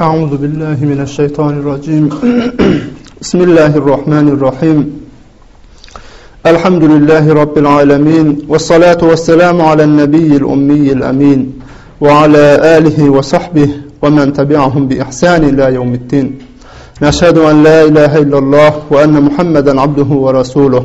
أعوذ بالله من الشيطان الرجيم بسم الله الرحمن الرحيم الحمد لله رب العالمين والصلاة والسلام على النبي الأمي الأمين وعلى آله وصحبه ومن تبعهم بإحسان إلى يوم الدين نشهد أن لا إله إلا الله وأن محمدا عبده ورسوله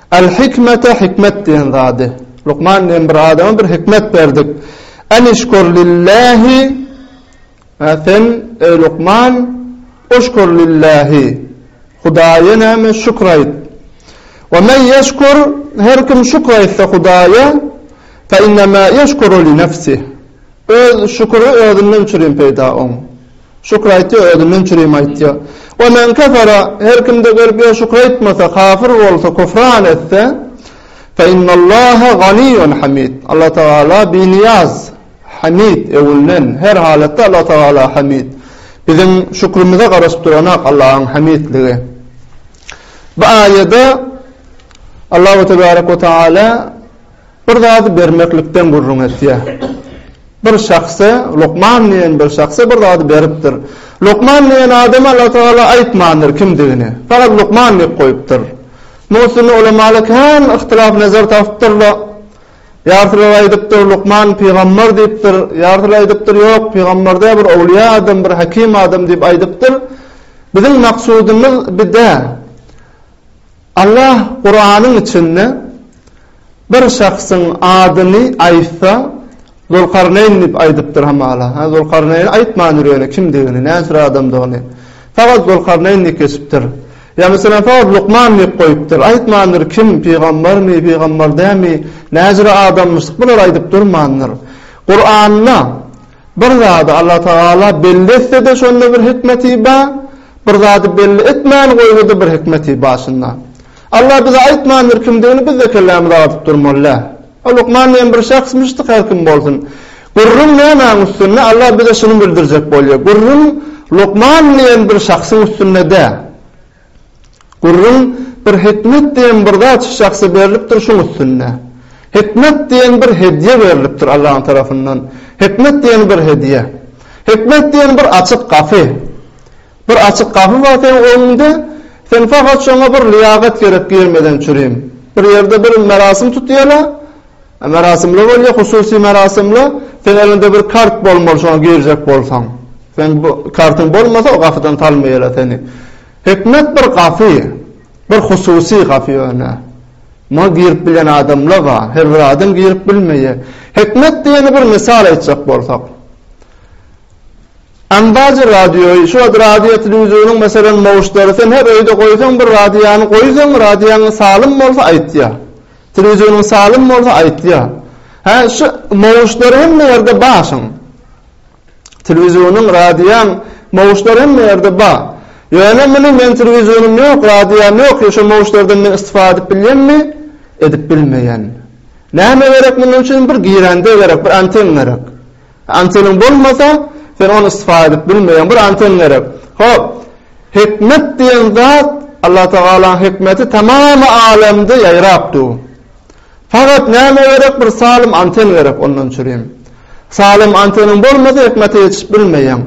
Al-hikmete hikmet diýen zady. Lukman diýen bir adama bir hikmet berdik. Anişkur lillähi, sen, eý Lukman, uşkur lillähi, Hudaýa näme, şükür aýt. Ve men ýeşkur, her kim şükür aýtsa Hudaýa, fe innemâ ýeşkuru li nefsih, öz şüküri özünden üçin peýda oň. Şükür aýtýar, özünden çürim aýtýar. Ve men kefere, her kimde gelip ýa şükür aýtmasa, kafir bolsa, küfran etse, fe innallaha ganiýun hamid, Alla Tagala biniýaz, hamid, öwünen, her halatda Alla Tagala hamid. Biziň şükrümize garaşyp duranak Allahyň hamidligi. Bu aýada Allahu tebarek ve taala Bir zady bermeklikden gürrüň etýär. Bir şahsa, Lukman diýen bir şahsa bir zady beripdir. Lukman diýen adama Allah Tagala aýtmandyr kimdigini. Fakat Lukman diýip goýupdyr. Muňa üstünde ulamalar kän yhtylaf nazar tapypdyrlar. Ýarsylar aýdypdyr, Lukman pygamber diýipdir. Ýarsylar aýdypdyr, ýok, pygamber däl, bir owliýa adam, bir hakim adam diýip aýdypdyr. Biziň maksadymyz bir däl. Allah Kuranyň içinde bir şahsyň adyny aýtsa Zolkarneýn diýip aýdypdyr hamala. Hä Zolkarneýni aýtmandyr ýöne kimdigini, näçür adamdygyny. Fakat Zolkarneýn diýip geçipdir. Ýa meselem fakat Lukman diýip goýupdyr. Aýtmandyr kim, pygambermi, pygamber dämi, näjür adamyşdyk bular aýdyp durmandyr. Kuranda Bir zady Allatagala belli etse-de şonda bir hikmeti bar, bir zady belli etmän goýsa-da bir hikmeti bar şunda. Alla bize aýtmandyr kimdigini biz-de kellämizi agadyp durmalydä. O lukman diýen bir şahsmyşdyk her kim bolsun. Gürrüň nämäň üstünde Alla bize şuny bildirjek bolýa. Gürrüň lukman diýen bir şahsyň üstünde dä. Gürrüň bir hikmet diýen bir zat şu şahsa berlipdir şuň üstünde. Hikmet diýen bir hedýe berlipdir Allaň tarapyndan. Hikmet diýen bir hedýe. Hikmet diýen bir açyk gapy. Bir açyk gapy bar seň öňüňde. Sen faghat şoňa bir lyýagat gerek girmeden çürim. Bir ýerde bir merasim tutýala. Merasimli bolýa hususy merasimli seň eliňde bir kart bolmaly şoňa girjek bolsaň seň kartyň bolmasa o gafydan salmaýala seni hikmet bir gafy bir hususy gafy ýöne muňa girip bilen adamla ba her bir adam girip bilmeýe hikmet diýeni bir mysal aýtjak bolsak Andazy radioýy şu wagt radio telewizonyň meselem mowşdary sen her öýde goýsaň bir radiony goýsaň radiony salym bolsa aýtýa. Telewizonyň salym bolsa aýtýa. Hä şu mowuşlar hemme ýerde bar şuň. Telewizionyň radioň mowuşlar hemme ýerde bar. Ýöne muny men telewizonym ýok radiom ýok ýo şu mowuşlardan men istifada edip bilýemmi edip bilmeýän. Näme gerek munuň üçin bir girende gerek bir anten gerek. Anteniň bolmasa, sen ony istifade edip bilmeýäň. Bir anten gerek. Hop, hikmet diýen zat, Allatagalaň hikmeti tamamy alemde ýaýrap dur. Fakat näme gerek, bir salym anten gerek ondan çürim. Salym anteniň bolmasa, hikmete ýetişip bilmeýäň.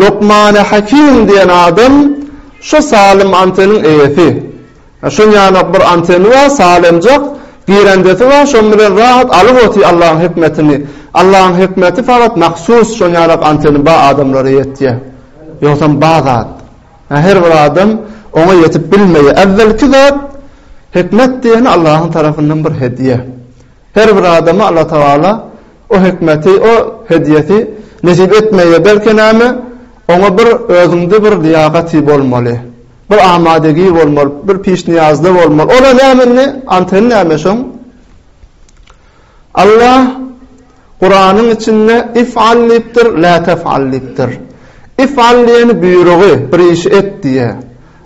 Lokmany Hakim diýen adam, şu salym anteniň eýesi. Şuň ýaly bir anteni bar, salanjak, girendesi bar, şoň bilen rahat alyp otyr Allaň hikmetini. Allaň hikmeti fakat mahsus şoň ýaly anteni bar adamlara ýetýä. Ýogsam bar zat. Her bir adam oňa ýetip bilmeýä. Äwwelki zat hikmet diýeni Allaň tarapyndan bir hedýe. Her bir adama Allah Tagala o hikmeti, o hedýesi nesip etmeýä. Belki näme, oňa bir özüňde bir liýagaty bolmaly. Bir amadegi bolmaly, bir pişniýazly bolmaly. Ola näme indi? Anten näme şoň? Allah Kuranyň içinde if'al diýipdir, la tef'al diýipdir. If'al diýeni buýrugy, bir işi et diýýär.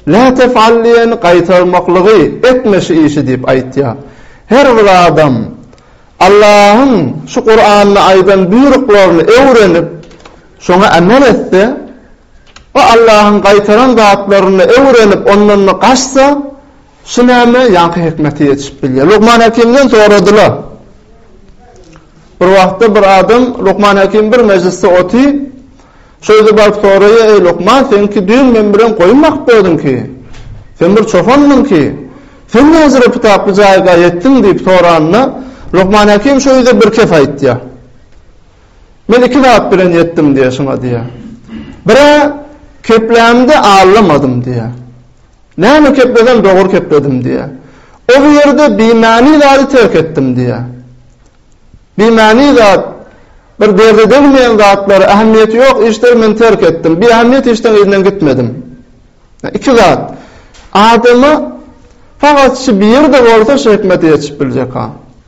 La tef'al diýeni gaýtarmaklygy, etme şu işi diýip aýtýar. Her bir adam Allahyň şu Kuranda aýdan buýruklaryny öwrenip, şoňa amel etse, Bu Allahyň gaýtaran zatlaryny öwrenip, ondan gaçsa, şu näme, ýaňky hikmete ýetişip bilýär. Lukman Hekimden soradylar. Bir wagtda bir adam, Lukman Hekim bir mejlisde oty, şeýdip baryp soraýar, Eý, Lukman, seňki düýn men bilen goýun bakyp gördüňki? Sen bir çopandyňky? Sen näce reputaply jaýga ýetdiň? diýip soranda, Lukman Hekim şeýdip bir kep aýtýar. Men iki zat bilen ýetdim diýýär şuňa diýýär. Bir-ä keplämde allamadym diýýär. Näme keplesem dogry kepledim diýýär. O bu ýerde bimany zady terk etdim diýýär. Bimany zat, bir derde degmeýän zatlary, ähmiýeti ýok işleri men terk etdim. Biähmiýet işden yzyndan gitmedim. Iki zat. Adama fakat şu biri-de bolsa şu hikmeti ýetişip biljekka.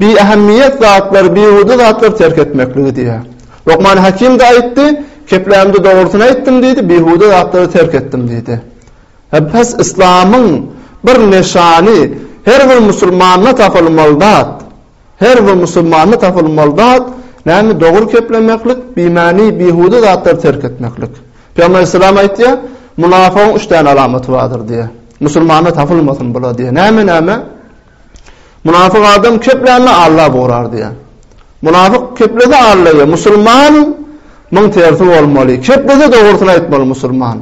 Biähmiýet zatlar, bihuda zatlar terk etmekligi diýýär. Lokmany Hakim-de aýtdy, Keplämde dogrusyny aýtdym diýdi, bihuda zatlary terk etdim diýdi. Bes, yslamyň bir nyşany, her bir musulmanda tapylmaly zat, her bir musulmanda tapylmaly zat, näme, dogry keplemeklik, bimany, bihuda zatlary terk etmeklik. Pygamber aleyhisselam aýtýar, Munafygyň üç däne alamaty bardyr diýýär. Musulmanda tapylmasyn bular diýýär. Näme-näme? Munafyk adam keplände Alla burar diýýär. Munafyk keplese Alla ýa musulman muň tersi bolmaly. Keplese dogrusyny aýtmaly musulman.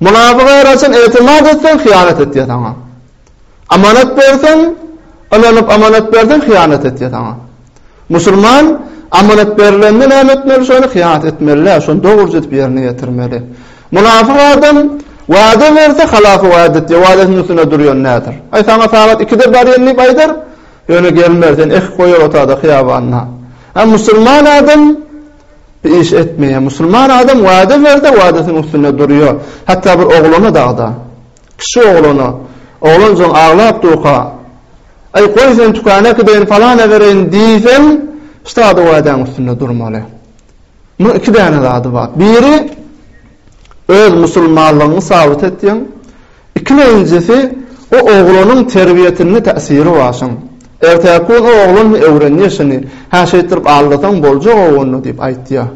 Munafyga her haçan etimat etseň hyýanat etýär saňa. Amanat berseň ynanyp amanat berseň hyýanat etýär saňa. Musulman amanat berilende näme etmeli şony hyýanat etmelidäl şony dogruja edip ýerine ýetirmeli. Munafyk adam wada berse halafy wada etýär wadasynyň üstünde durýan nädir. Aý saňa sagat ikide barýan diýip aýdar ýöne gelmez seni ehh goýar otada hyýabanda. A musulman adam bir iş etmeýär musulman adam wada berde wadasynyň üstünde durýar hatda bir oglana dagda kişi oglana oglan jan aglap durka Aý, goý sen tükana gideýin, palana bereýin diýseň, ştada wadaň üstünde durmaly. Munuň iki däne zady bar. Biri, öz musulmanlygyňy sabyt etýäň. Ikilenjisi, o oglanyň terbiýesinde täsiri bar şuň. Erteki gün o oglan öwrenýär şuny, hä şeýtdirip aldasaň boljak ogluny diýip aýtýar.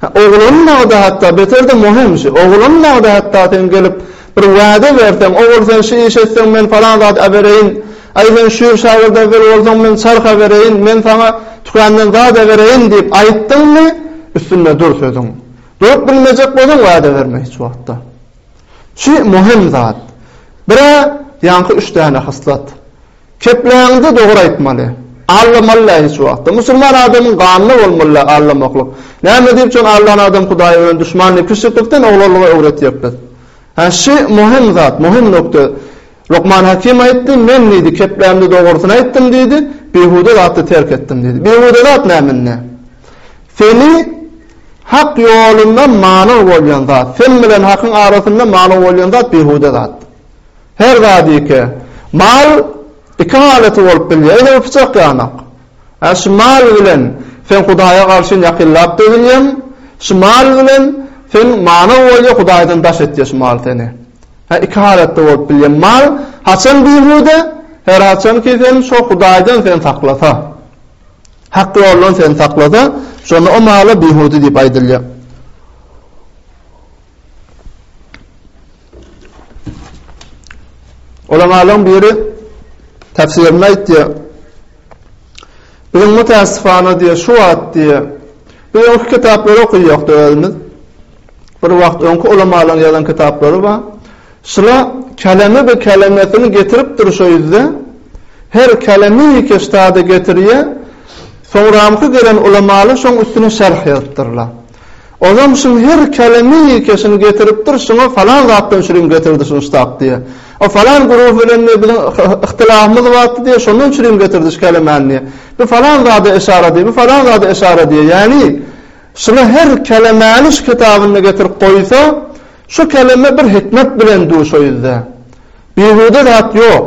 Hä, ogluň bagda hatda, beter-de möhüm şi, ogluň bagda hatda sen gelip, bir wäde berseň, Ogul, sen şi işi etseň, men palan zat äbereýin, Aý, sen şüýr şagyrt äwel bolsaň, men çarh äbereýin, men saňa tükändan zat äbereýin diýip aýtdyňmy, üstünde dur sözüň. Durup bilmejek bozuň wäde berme hiç wagtda. Şi möhüm zat. Bir-ä ýaňky üç däne hyslat. Kepläňde dogry aýtmaly. Aldamaly-da hiç wagtda. Musulman adamyň ganyna bolmaly-da aldamaklyk. Näme diýip şony aldan adam Hudaýy bilen duşman diýip pişiklikden oglanlyga öwretjek biz. Hä şi muhim zat, muhim nukda. Lukman Hakim aýtdy, Men diýdi, keplämde dogrusyny aýtdym diýdi, bihuda zatdy terk etdim diýdi. Bihuda zat näme indi? Seni Hak ýolundan manyg bolýan zat. Sen bilen Hakyň arasynda manyg bolýan zat bihuda zat. Her zat iki. Mal iki halaty bolup bilýär, edil pyçak ýanak. Hä, şu mal bilen sen Hudaýa garşyn ýakynlap dözülýäň, şu mal bilen sen manyw bolýa Hudaýdan daş etýä şu mal seni. Hä, iki halatda bolup bilýär. Mal haçan bihude, her haçan ki sen şo Hudaýdan sen saklasa. Hak ýoldan sen saklasa, şonda o mala bihude diýip aýdylýar. Ulamalyň biri täfsirinde aýtýar. Biziň mütässifana diýýär, şu wagt diýýär. Biz öňki kitaplary okaýakdy özümiz. Bir wagt öňki ulamalyň ýazan kitaplary bar. Şula kelemi bi kelemesini getirip dur şo ýüzde. Her kelemi iki ştada getirýär. Soňramky gelen ulamaly şoň üstüne şerh ýazypdyrlar. Ozam şuň her kälemi keşini getiripdir, şuňa falan zatdan çürim getirdi şuny ştap diýýär. O falan guruh bilen diýýär biziň yhylafymyz batdy diýýär, şondan çürim getirdi şu kälemäni diýýär. Bu falan zada eşara diýýär, bu falan zada eşara diýýär. Ýagny şuna her kälemäni şu kitabynda getirip goýsa, şu käleme bir hikmet bilen duş o ýüzde. Bihuda zat ýok.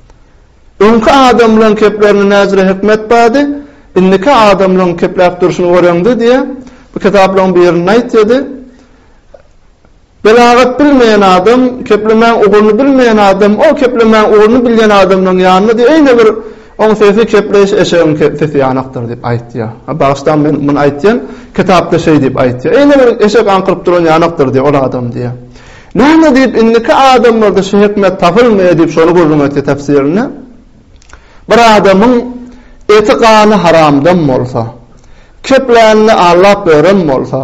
Öňki adamlaň keplerini näcre hikmet bardy, indiki adamlaň kepläp durşuny göreňde diýýär. Bu kitaplaň birinde aýtýady. Belagat bilmeýän adam, keplemäň ugruny bilmeýän adam, o keplemäň ugruny bilýän adamlaň ýanyna diýýär, eýne bir oň sesi kepleýiş eşegiň sesi ýanakdyr diýip aýtýar. Ha bagyşlaň men muny aýtýan, kitapda şeý diýip aýtýar. Eýne bir eşek aňkyryp duran ýanakdyr diýýär ol adam diýýär. Näme diýip indiki adamlarda şu hikmet tapylmy diýip şony gürrüň etdi tefsirinde. Bir adamyň eti gany haramdan bolsa, keplänini allap beren bolsa,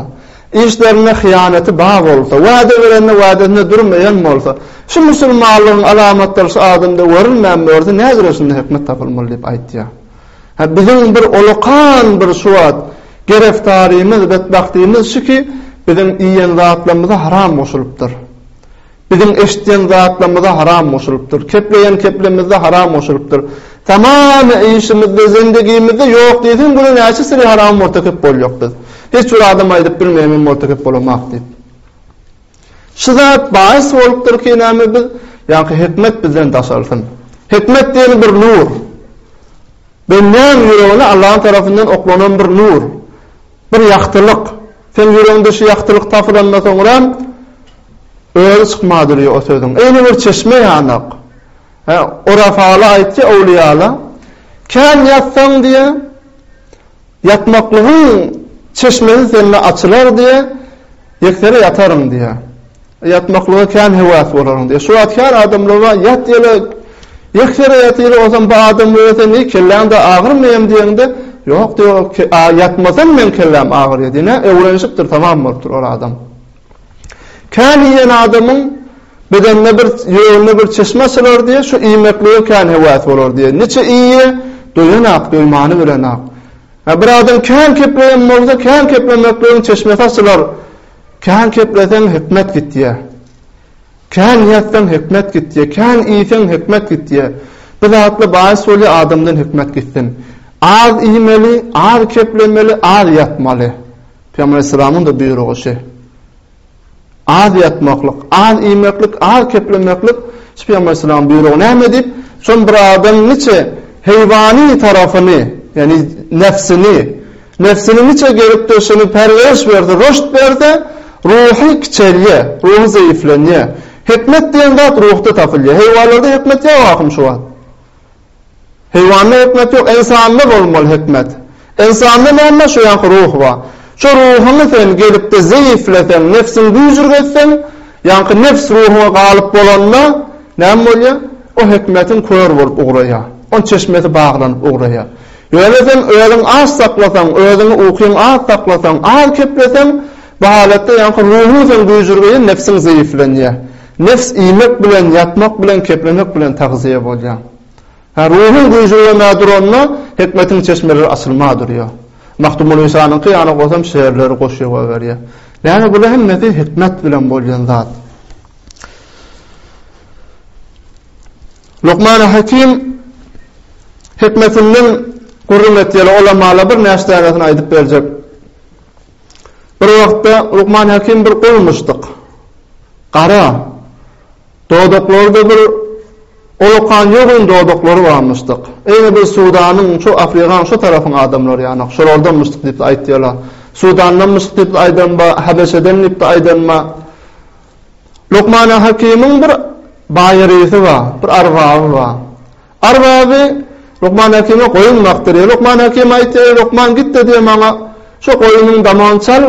işlerinde hyýanaty bar bolsa, wada berende wadasynda durmaýan bolsa, şu musulmanlygyň alamatlary şu adamda görülmän bolsa nägüreşinde hikmet tapylmaly diýip aýtýar. Hä, biziň bir olakan bir şu wagt gereftarymyz, betbagtymyz şu ki, biziň iýen zatlarymyza haram goşulypdyr. Biziň eşitýän zatlarymyza haram goşulypdyr. Kepleýän keplemizde haram goşulypdyr. Tamamy işimizde, zendigimizde ýok diýseň göre näçe seri harama murtekep boljak biz. Hiç bir adam aýdyp bilmeýär men murtekep bolamak diýip. Şu zat baýys bolupdyr ki, näme biz, ýa-ki hikmet bizden daşalsyn. Hikmet diýeni bir nur. Bendiň ýüregine Allahyň tarapyndan oklanan bir nur, bir ýagtylyk. Seň ýüregiňde şu ýagtylyk tapylandan soňram, özi çykma durýar o sözüň. Eýle bir çeşme ýanak. Orafaly aýtdy, öwlüýala, Kän ýatsaň diýýär, Ýatmaklygyň çeşmesi sende açylar diýýä, Ýeksere ýataryn diýýä. Ýatmaklyga kän höwäs bolaryň diýýä. Şu wagt kän adamlar bar, Ýat ýele, ýeksere ýat ýele, onsoň bir adam görse sen neý kelläň-de agyrmyýam diýeňde, Ýok diýýär, ýatmasam meň kelläm agyrýar diýýär. Näme öwrenişipdir, tamam bolupdyr ol adam. Kän iýen adamyň Bedenine bir, ýüregine bir çeşme açylar diýe, şu iýmeklige kän hewas bolar diýe. Niçe iýe, doýanak, doýmany bilenak. Hä, bir adam kän kepleýän bolsa, kän keplemekligiň çeşmesi açylar. Kän kepleseň, hikmet gitýä. Kän ýatsaň, hikmet gitýä. Kän iýseň, hikmet gitýä. Bir zatla baýys bolýa, adamdan hikmet gitsin. Az iýmeli, az keplemeli, az ýatmaly. Pygamber aleyhisselamyň-da buýrugy şu. Az ýatmaklyk, az iýmeklik, az keplemeklik Pygamber Aleyhisselam buýrugy näme diýip, şol bir adam niçe heýwany tarapyny, ýagny nebsini, nebsini niçe gerekdir şony perweriş berse, roşt berse, ruhy kiçelýär, ruhy zeýiflenýär. Hikmet diýen zat ruhda tapylýar. Heýwalarda hikmet ýok ahym şu wagt. Heýwanda hikmet ýok, ynsanda bolmaly hikmet. Ynsanda näme şu ýaňky ruh bar. Şu ruhuňy sen gelipde zeýifleseň, nebsiň güýjürgi etseň, ýaňky nebs ruhuňa galyp bolanda näme bolýar? O hikmetiň kör bolup ugraýar. Oň çeşmesi baglanyp ugraýar. Ýöne sen özüň aç saklasaň, özüňi ukyň az saklasaň, az kepleseň, bu halatda ýaňky ruhuň sen güýjürgeýär, nebsiň zeýiflenýär. Nefs iýmek bilen, ýatmak bilen, keplemek bilen tagzyýe bolýar. Hä, ruhuň güýjüňlemä duranda, hikmetiň çeşmeleri açylma durýar. Magtymguly Isanyňky ýaly gosam şeýerleri goşýar we berýär. Ýagny bular hemmesi hikmet bilen bolýan zat. Lukmany Hakim hikmetinden gürrüň etýärler, olamala bir näçe tanesini aýdyp berjek. Bir wagtda Lukman Hekim bir gowmuşdyk, gara, dodaklary-da bir olakan ýogyn dodaklary barmyşdyk. Eýne bir Sudanyň, şu Afrikaň şu tarapyň adamlary ýanak, şolardanmyşdyk diýip-de aýtýarlar. Sudandanmyşdyk diýip-de aýdan bar, Hebeşeden diýip-de aýdan bar. Lukman Hakimiň bir baýyrysy bar, bir arbaby bar. Arbaby Lukman Häkime goýun bakdyr diýýär. Lukman Häkim aýtýar, Eý, Lukman, git-de diýýär maňa, şo goýunyň damagyny çal,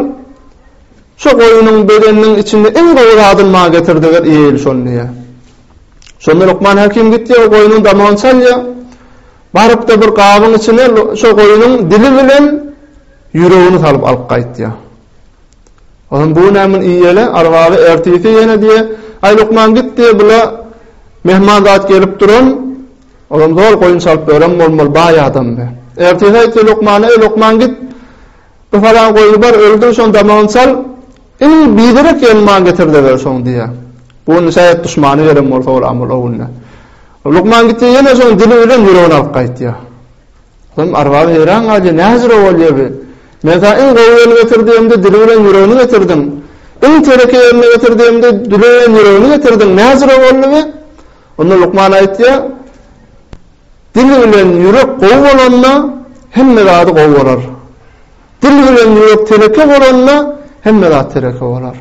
şo goýunyň bedeniniň içinde iň gowy zadyny maňa getir-de-ber, iýeýeli şony diýýär. Şonda Lukman Häkim gidýär, goýunyň damagyny çalýar. Baryp-da bir gabyň içine şo goýunyň dili bilen ýüregini salyp alyp gaýtýar. Onam bu günä mün iýele, arbaby ertisi ýene diýe. Aý, lukman git diýe, bula mehman zat gelip duran. Onam zol goýun çalyp örem bolmaly, baý adam be. Ertisi aýtdy lukmana, eý, lukman git, bir falan goýny bar, öldür, şoň damagyny çal, iň biderek ýelman getir-de ber şoň diýe. Bu gün şäet duşmany berem bolsa bolam ol o günde. Lukman gitdi ýene şoň dili bilen ýüregini alyp gaýtýa. Hum arwah heýran galýar, näjüre bolýar bu? Men saňa iň gowy ýerini getir diýemde, dili bilen ýüregini getirdiň. Iň teneke ýerini getir diýemde, dili bilen ýüregini getirdiň. Näjüre boldy bu? Onda lukman aýtýar, Dil bilen ýürek gowy bolanda, hemme zady gowy bolar. Dil bilen ýürek teneke bolanda, hemme zat teneke bolar.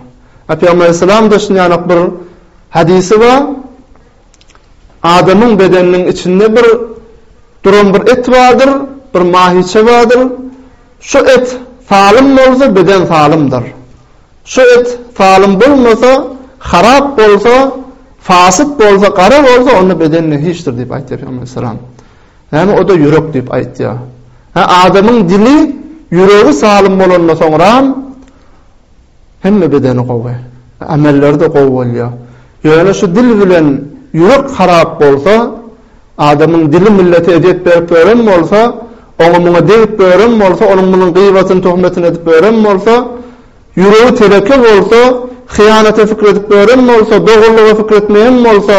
Pygamber aleyhisselam düşünýän ok bir hadysy bar. Adamyň bedeniniň içinde bir duran bir et bardyr, bir mahiçe bardyr. Şu et salym bolsa, beden salymdyr. Şu et salym bolmasa, harap bolsa, fasyt bolsa, gara bolsa, onda beden ne hiçdir diýip aýtýar Pygamber aleyhissalam. Ýagny o-da ýürek diýip aýtýar. Adamyň dili, ýüregi salym bolanda soňram Hemme bedeni gowy. Amelleri-de gowy bolýar. Ýöne şu dil bilen ýürek harap bolsa, adamyň dili millete ezýet berip ýören bolsa, oňa-muňa degip ýören bolsa, onuň-munuň gybatyny, töhmetini edip ýören bolsa, ýüregi tereke bolsa, hyýanata pikir edip ýören bolsa, dogrulyga pikir etmeýän bolsa,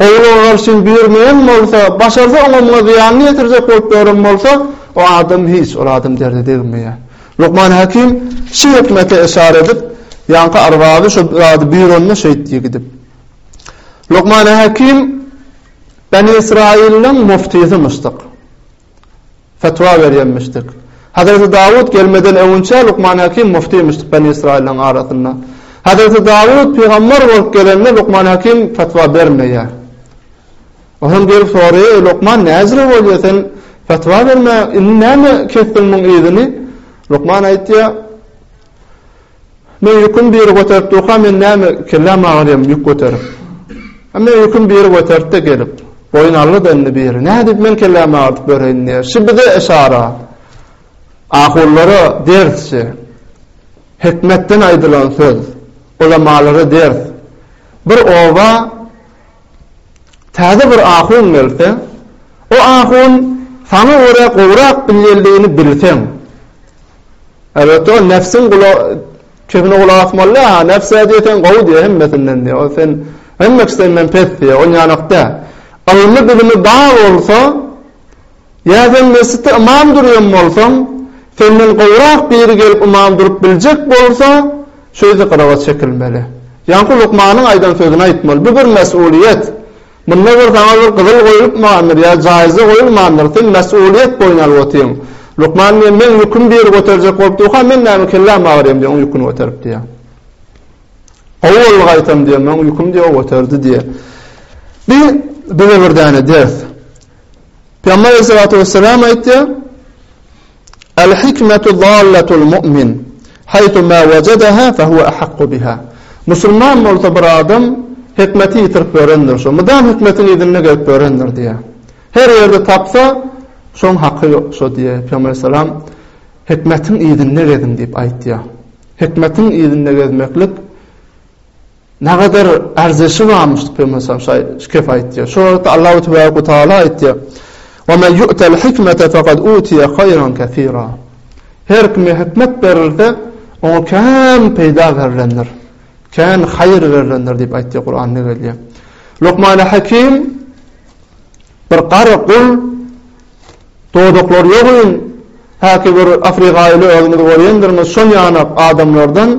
Gowulyga garşy buyurmaýan bolsa, başarsa oňa-muňa zyýanyny ýetirjek bolup ýören bolsa, o adam hiç, ol adam derde degmeýär. Lukman Hakim şy hikmete yşara edip, ýaňky arbaby şo zady buýuranda şeýtdi gidip. Lukman Hakim Beni Ysraýyllaň muftisymyşdyk. Fetwa berýänmişdik. Hazreti Dawut gelmeden öwünçä Lukman Hakim muftiýmişdik Beni Ysraýyllaň arasynda. Hazreti Dawut pygambar bolup gelende Lukman Hakim fetwa bermeýär. O hem gelip soraýar, Eý Lukman, näjre bolýar, sen fetwa bermäň, indi näme kesdiň muň yzyny? Lukman aýtýar, Meň ýüküm biri göterip durka men näme kellä magarýam ýük göterip. A meň ýüküm biri göteripde gelip. Boýun aldy da indi biri. Nädip men kellä magardyp böreýin diýýär. Şi bize yşara. Ahulylara ders şi. Hikmetden aýdylan söz. Ulamalara ders. Bir oba. Täze bir ahun gelse, o ahun saňa görä gowrak bilýändigini bilseň, elbetde, ol nebsiň sözüne gulak asmaly, a nebs ä diýýär, sen gowy diýýär, hemmesinden diýýär, ol sen hemmekisi senden pes diýýär, onýanok däl. Ylmy-bilimi bar bolsa, Ýa sen mesjitde ymam durýan bolsaň, senden gowrak biri gelip ymam durup biljek bolsa, şeýdip gyrawa çekilmeli. Ýaňky lukmanyň aýdan sözüni aýtmaly. Bu bir mes'ulyýet. Munda bir saňa bir gyzyl goýlupmandyr ýa jaýyza goýulmandyr, sen mes'ulyýet boýun alyp otyň. Lukman diýýär, meň ýükümi biri göterjek bolup durka, men näme kelläm agyrýam diýýär, oň ýüküni göterip diýýär. Gowy boldy gaýtam diýýär, meň ýükümi diýýär, o göterdi diýýär. Bu bize bir däne ders. Pygamber Aleyhissalatu vesselam aýtýar, Al hikmetu dallatul mu'min, haýtu ma wajadaha fa huwa ahakku biha. Musulman bolsa bir adam hikmeti ýitirip ýörendir, şo mydam hikmetiň yzynda gezip ýörendir diýýär. Her ýerde tapsa, şoň haky şo diýýär. Pygamber Aleyhissalam hikmetiň yzynda geziň diýip aýtýar. Hikmetiň yzynda gezmeklik Nägadar erzeşi barmyş Pygamberimiz şa şkep aýtýar. Şu wagtda Allahu tebarek we taala aýtýar. Ve men yu'tel hikmete fekad utiye hayran kesira. Her kime hikmet berilse, oňa kän peýda berlendir. Kän haýyr berlendir diýip aýtýar Kur'anda gelýär. Lukman Hakim bir gara gul Dodaklar ýogyn, häki bir afrigaýyly özümizi görýändirmiz, şol ýanak adamlardan,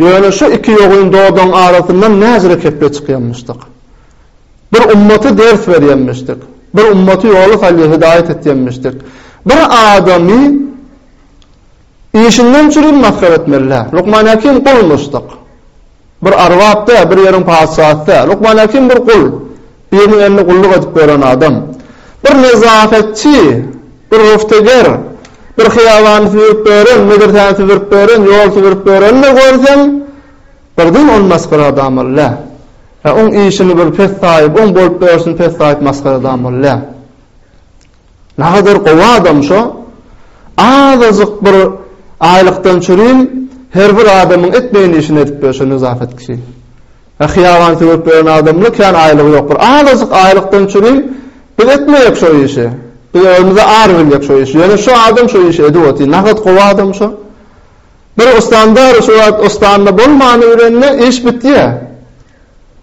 ýöne şu iki ýogyn dodagyň arasyndan näzire kepbe çykýanmyşdyk. Bir ummata ders berýänmişdik. Bir ummaty ýola salýa hidaýat etýänmişdik. Bir adamy işinden çürgin masgara etmeli däl. Lukman Häkim gulmuşdyk. Bir erbap däl, bir ýeriň patyşasy däl. Lukman Hekim bir gul. Biriniň elinde gulluk edip ýören adam. Bir nezafetçi, bir rufteger, bir hyýabany süpürip ýören, medresäni süpürip ýören, ýol süpürip ýöreni-de görseň, birden ony masgara adam bolýa. Oň işini bir pessaýyp, oň bolup ýörşüni pessaýyp masgara adam bolýa. Nagadar gowy adam şo. Azajyk bir aýlykdan çürin her bir adamyň etmeýän işini edip ber şo nezafet kişi. Hä hyýaban sögüp beren adamla kän aýlygy ýok bir azajyk aýlykdan çürin biz etmeýek şo işi. Biz özümize ar biljek şo işi. Ýöne şo adam şo işi edip otyr. Nahat gowy adam şo. Bir ostandar şu wagt ostanda bolmany bilende iş bitýär.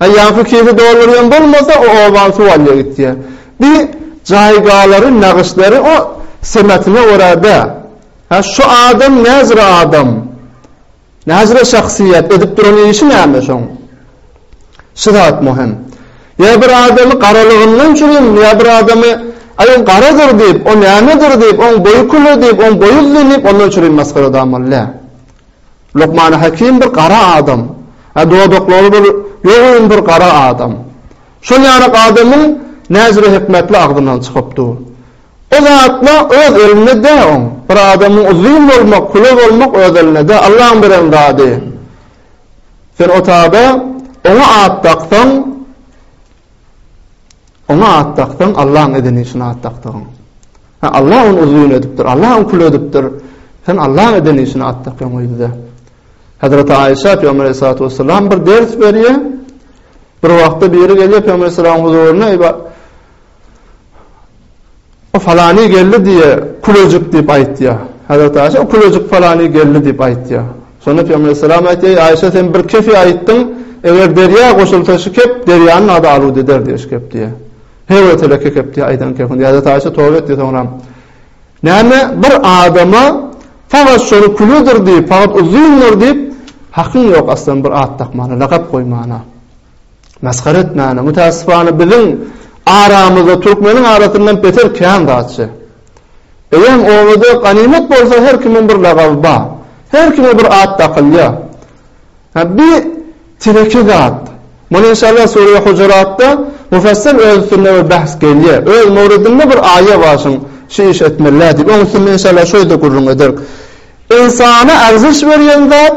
A ýaňky kisi dolary ýam bolmasa o oban suwalýa gitýä. Bi jaýgalary nagyşlary o semetine görä dä. Hä şu adam näjre adam. Näjre şahsyýet edip duran işi näme şoň. Şu zat muhim. Ýa bir adamy garalygyndan çürin ýa bir adamy aý o garadyr diýip o nämedir diýip oň boýy küli diýip oň boýy uzyn diýip ondan çürin masgara damaly lä. Lukmany Hakim bir gara adam. Ä dodaklary bir ýogyn bir gara adam. Şol ýarak adamyň näjre hikmetli agzyndan çykyp dur. O zatla öz elinde dä oň. Bir adamyň uzyn bolmak, kula bolmak öz elinde dä, Allaň beren zady. Sen o tada oňa at daksaň, Oňa at daksaň, Allaň edeni üçin at dakdygyň. Hä, Allah ony uzyn edipdir, Allah ony kül edipdir. Sen Allaň edeni üçin at dakýaň o ýüzde. Hazreti Aişa Peygamber Aleyhissalatu vesselam bir ders berýär. Bir wagtda biri gelýär Peygamber Aleyhissalamyň huzuryna, O falany geldi diýe, Külejik diýip aýtýa. Hezreti Aýşe, O külejik falany geldi diýip aýtýa. Şonda Pygamber aleyhisselam aýtýa, Eý, Aýşe, sen bir kefi aýtdyň, eger derýa goşulsa şu kep, derýanyň ady aluw deder diýe şu kep diýe. Her bir teleke kep diýe aýdan kepin diýe. Hezreti Aýşe toba etdi soňra. Näme bir adama fagat şony küledir diýip, fagat uzyndyr diýip, hakyň ýok aslan bir at dakmana, lakap goýmana. Masgara etmäne, mütässipana biziň aramyzda türkmeniň arasyndan beter kän zatçy. Eýýäm obada ganymat bolsa her kimiň bir lagaby bar. Her kime bir at dakylýar. Ha bi tireki zat. Muny inşallah Sure Hujuratda mufassal öz üstünde bir bähs gelýär. Öz mowridinde bir aýa bar şuň şu iş etmelidä diýip. Oň üstünde inşallah şoýda gürrüň ederik. Ynsana arzyş berýän zat,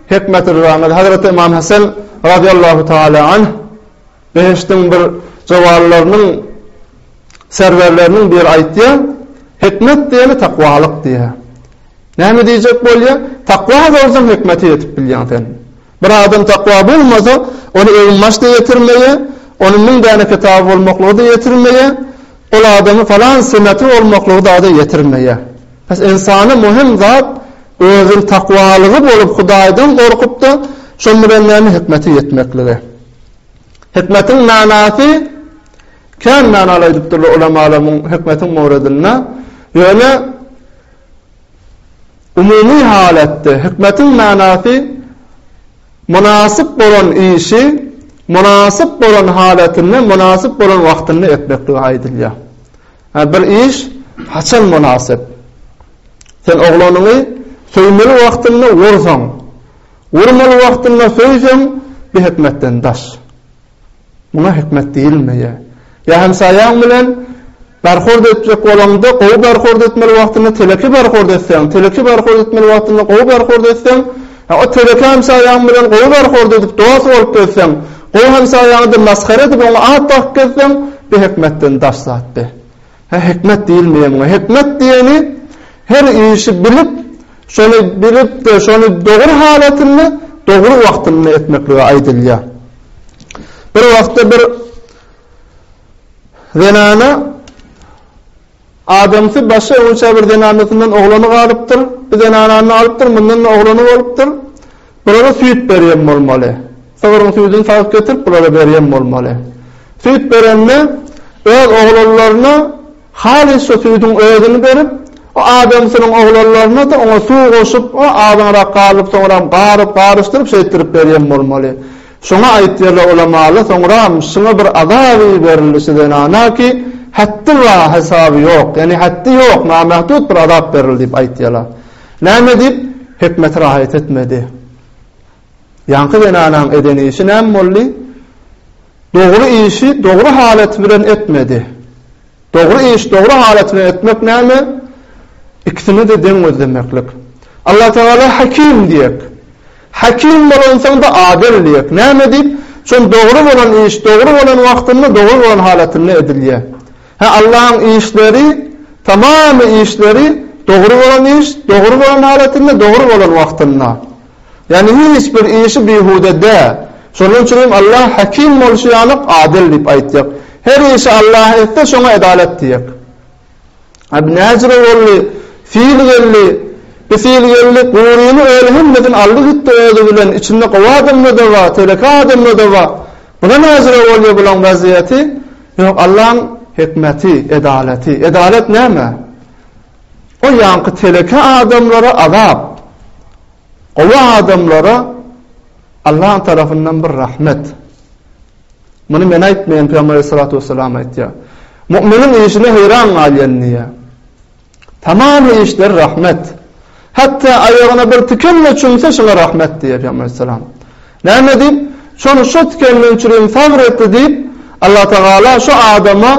Hikmetül Rahmet, Hazreti Ymam Hesen razyýallahu taala anh behişdiň bir jowanlarynyň serwerleriniň biri aýtýar, Hikmet diýeni takwalyk diýýär. Näme diýjek bolýar? Takwa bolsaň hikmete ýetip bilýäň sen. Bir adam takwa bolmasa, ony eginbaş-da ýetirmeýär, ony müň däne kitaby bolmaklygy-da ýetirmeýär, ol adamy falan seneti bolmaklygy-da-da ýetirmeýär. Pes ynsana möhüm zat özüň takwalygy bolup Hudaýdan gorkup-da, şonuň bilen näme hikmete ýetmekligi. Hikmetiň manasy kän manaly aýdypdyrlar ulamalar muň hikmetiň mowzedinde. Ýöne umumy halatda hikmetiň manasy mynasyp bolan işi mynasyp bolan halatynda mynasyp bolan wagtynda etmekligi aýdylýar. Hä bir iş haçan mynasyp. Sen oglanyňy söýmeli wagtynda ursaň, urmaly wagtynda söýseň bi hikmetden daş. Muňa hikmet diýilmeýä. Ýa hemsaýaň bilen barhord etjek bolaňda gowy barhord etmeli wagtynda teleki barhord etseň, teleki barhord etmeli wagtynda gowy barhord etseň, Hä, o töleki hemsaýaň bilen gowy berhordy edip dost bolup gezseň, gowy hemsaýaňy-da masgara edip oňa at dakyp gezseň, bi hikmetden daş zat bi. Hä, hikmet diýilmeýär muňa. Hikmet diýeni, her işi bilip, şony bilip-de, şony dogry halatynda, dogry wagtynda etmeklige aýdylýar. Bir wagtda bir zenana. Adamsy başga öňçä bir zenanysyndan oglany galypdyr, bir zenananyny alypdyr, mundan-da oglany bolupdyr. Bulara süýt berýän bolmaly. Sygryň süýdüni sagyp getirip, bulara berýän bolmaly. Süýt berende, öz oglanlaryna halys şo süýdüň özüni berip, o adamsynyň oglanlaryna-da oňa suw goşup, o azaňrak garylyp, soňram garyp, garyşdyryp, şeýtdirip berýän bolmaly. Şoňa aýtýarlar ulamala soňram şyňa bir azap iberildi şu zenana ki häddi wa hesaby ýok ýani häddi ýok namähdut bir azap berildi diýip aýtýala. Näme diýip hikmeti raýat etmedi. Ýaňky zenanaň eden işi näme boldy? Dogry işi dogry halaty bilen etmedi. Dogry iş dogry halatyna etmek näme? Ikisini-de deň gözlemeklik. Allatagala Hakim diýek. Hakim bolansoň-da Adil diýek. Näme diýip? Çünki dogry bolan iş dogry bolan wagtynda dogry bolan halatynda edilýär. Hä Allahyň işleri, tamamy işleri dogry bolan iş dogry bolan halatynda dogry bolan wagtynda. Ýagny hiç bir işi bihuda däl. Şonuň üçin hem Allah Hakim bolşy ýaly Adyl diýip aýtýak. Her işi Allah etse şoňa edalat diýjek. Abi näjire boldy? Sil geldi. Bi sil geldi, guryny öli hemmesini aldy gitdi özi bilen, içinde gowy adamlar-da bar, teleke adamlar-da bar. Buna näjire bolýa bulaň waziýeti? Ýok Allaň hikmeti, edalaty. Edalat näme? O ýaňky teleke adamlara azap, gowy adamlara Allaň tarapyndan bir rahmet. Muny men aýtmaýan Pygamber aleyhissalatu wesselam aýtýar. Mu'miniň işine heýran galýan diýýär. Tamam işler rahmet. Hatda aýagyna bir tiken-de çümse şoňa rahmet diýýär Pygamber aleyhissalam. Näme diýip, şony şo tikenini öçüreýin sabr etdi diýip, Allatagala şo adama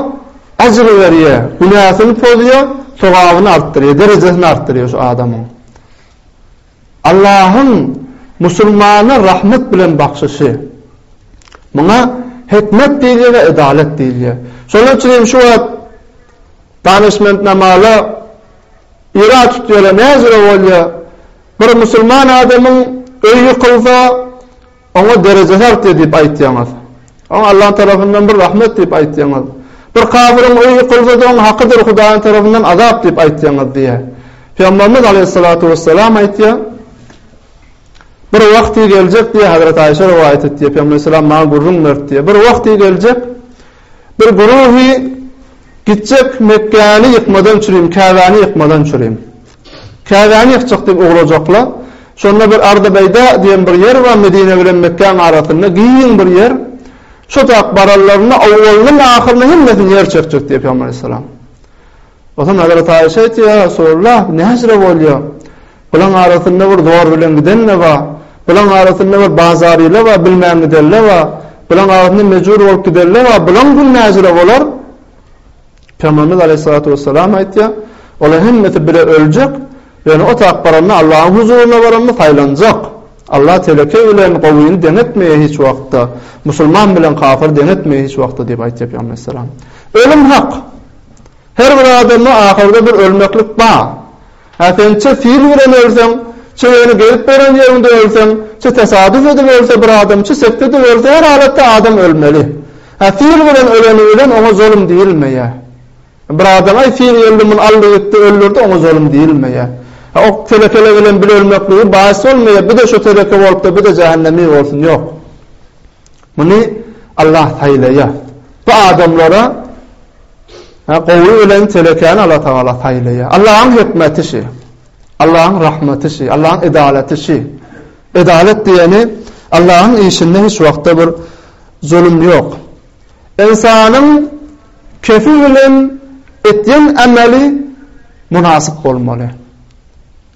ejri berýär, günäsini pozýar, sogabyny artdyrýar, derejesini artdyrýar şo adamyň. Allahyň musulmana rahmet bilen bagşyşy. Muňa hikmet diýilýär we edalet diýilýär. Şonuň üçin hem şu wagt danyşmentnamala ýere tutýarlar, näjüre bolýar, Bir musulman adamyň öýi ýykylsa, oňa derejesi artýar diýip aýtýaňyz. Oňa Allaň tarapyndan bir rahmet diýip aýtýaňyz. Bir kafiriň öýi ýykylsa-da oň hakydyr Hudaýyň tarapyndan azap diýip aýtýaňyz diýýär. Pygamberimiz aleýhissalatu wesselam aýtýar, Bir wagty geljek diýýär, Hazreti Aýşe rowaýat etýär, Pygamber aleýhissalam maňa gürrüň berdi diýýär. Bir wagty geljek, bir güruhy gitjek Mekgäni ýykmadan çürim, Käbäni ýykmadan çürim. Käbäni ýykjak diýip ugrajaklar. Şonda bir Ardybeýda diýen bir ýer bar, Medine bilen Mekgäň arasynda giň bir ýer. Şo tak baranlarynda owwalyny, ahyryny hemmesini ýer çekjek diýýär Pygamber aleýhissalam. Onsoň Hazreti Aýşa aýtýar, Ýa Resulallah, bu nähili bolýar? Bulaň arasynda bir zor bilen giden-de bar, bulaň arasynda bir bazaryýla bar, bilmän giden-le bar, bulaň arasynda mejbur bolup giden-le bar, bulaň güni nähili bolar? Pygamberimiz Aleyhissalatu vesselam aýtýar, Olar hemmesi bile öljek, ýöne ot akbaranda Allahyň huzuryna baranda saýlanjak. Allah telekeý bilen gowyny deň etmeýär hiç wagtda, musulman bilen kafyry deň etmeýär hiç wagtda diýip aýtýar Pygamber Aleyhissalam. Ölüm hak. Her bir adamda ahyrda bir ölmeklik bar. Hä sençe sil bilen ölseň, çe ýöne gelip beren ýeriňde ölseň, çe tasadup edip ölse bir adam, çe sekde edip ölse her halatda adam ölmeli. Hä sil bilen öleni bilen oňa zolum diýilmeýär. Bir adam aý sil geldi muny aldy gitdi öldürdi oňa zolum diýilmeýär. Hä ok telekele bilen bile ölmekligi baýys bolmaýar bide şo teleke bolupda bide jähennemi bolsun ýok. Muny Allah saýlaýar. Bu adamlara gowy bilen telekäni Allah Tagala saýlaýar. Allahyň hikmeti şi. Allahyň rahmaty şi. Allahyň edalaty şi. Edalat diýeni Allahyň işinde hiç wagtda bir zulum ýok. Ynsanyň kefi bilen etýän emeli mynasyp bolmaly.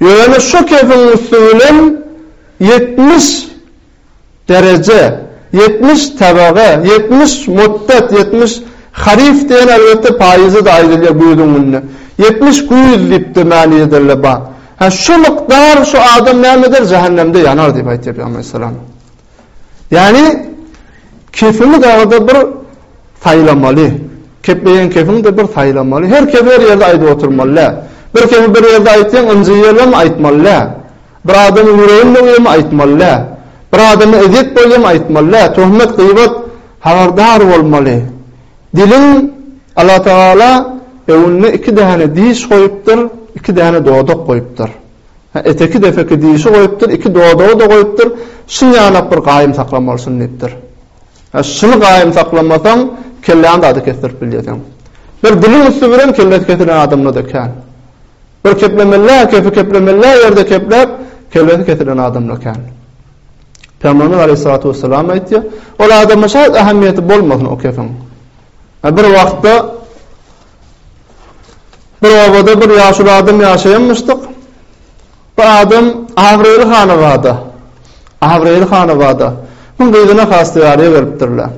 Ýöne şo kefiň üsti bilen ýetmiş dereje, ýetmiş tabaka, ýetmiş muddat, ýetmiş harif diýen elbetde paýyzy-da aýdylýar güýzüň gününe. Ýetmiş güýz diýip-de mäni ederler bar. Hä, şu mukdar şu adam näme eder? Jähennemde ýanar diýip aýtýar Pygamber aleyhisselam. Ýagny, kefini dagada bir saýlamaly. Kepleýän kepiňde bir saýlamaly. Her kepi her ýerde aýdyp oturmaly däl. Bir kepi bir ýerde aýtsaň, njy ýerlem aýtmaly däl. Bir adamyň ýüregini döwýem aýtmaly däl. Bir adama ezýet bolýam aýtmaly däl. Töhmet, gybat habardar bolmaly. Diliň Allah Tagala öňüne iki däne diş goýupdyr, iki däne dodak goýupdyr. Hä, eteki depeki dişi goýupdyr, iki dodagy-da goýupdyr, şunýanak bir gaýym saklamalysyny diýipdir. Ha şuny gaýym saklamasaň, kelläňi zada kesdirip bilýärsiň. Bir diliň üsti bilen kellesi kesilen adamlar-da kän. Bir keplemellä, kepi keplemellä ýerde kepläp, kellesi kesilen adamlar kän. Pygamberimiz Aleyhissalatu vesselam aýtýar, ol adama şaýat ähmiýeti bolmasyn o kepiň. Ha bir wagtda bir obada bir ýaşuly adam ýaşaýanmyşdyk. Bu adam abraýly hanabada, abraýly hanabada. Muň gyzyna hasda ýarýa gelipdirler.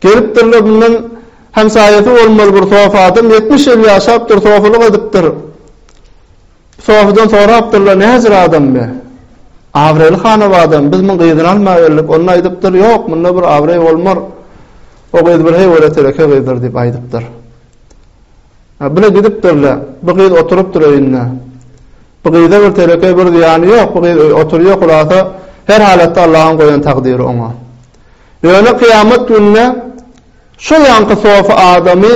Gelipdirler bundan hemsaýasy bolmaly bir sofa adam ýetmiş ýyl ýaşapdyr, sofalyk edipdir. Sofadan sorapdyrlar, näjir adam bi? Abraýly hanabadam, biz muň gyzyny alma geldik. Onda aýdypdyr, ýok, munda bir abraý bolmar. O gyz bir heý wele tereke gyzdyr diýip aýdypdyr. A bile gidipdirle. Bu gyz oturypdyr öýünde. Bu gyza bir telekey bir zyýany ýok, bu gyz oturýa hulasa her halatda Allahyň goýan takdyry oňa. Ýöne kyýamat gününe şul ýaňky sofa adamy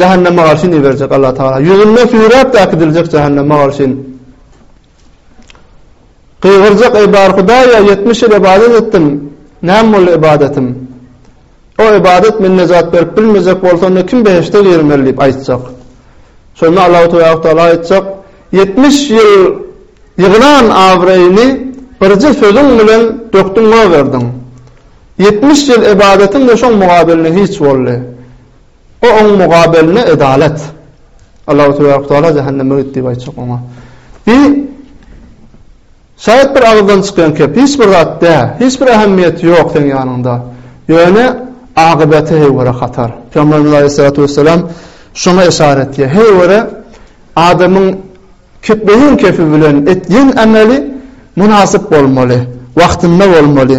jähenneme garşyn iberjek Allatagala. Ýüzünden süýräpde äkidiljek jähenneme garşyn. Gygyrjak Eý bar Hudaýa ýetmiş ýyl ybadat etdim, Näme boldy ybadatym? O ybadat men nejat berip bilmejek bolsa onda kim behişde girmeli diýip aýtjak. Şonda Allahu tebarakaotala aýtjak, Ýetmiş ýyl ýygnan abraýyny birje sözüň bilen dökdüň goýberdiň. Ýetmiş ýyl ybadatyň we şoň mugabylny hiç boldy. O oň mugabelinde edalet. Allahu tebaraka we taala jähenneme git diýip aýtjak oňa. Bi şaýat bir agyzdan çykýan kep, hiç bir zat däl, hiç bir ähemmiýeti ýok seň ýanyňda. Ýöne agybaty heýwere hatar. Pygamberimiz aleýhissalatu wessalam şoňa yşar etýär. Heýwere adamyň kepbeýin kepi bilen etýän emeli mynasyp bolmaly, wagtynda bolmaly.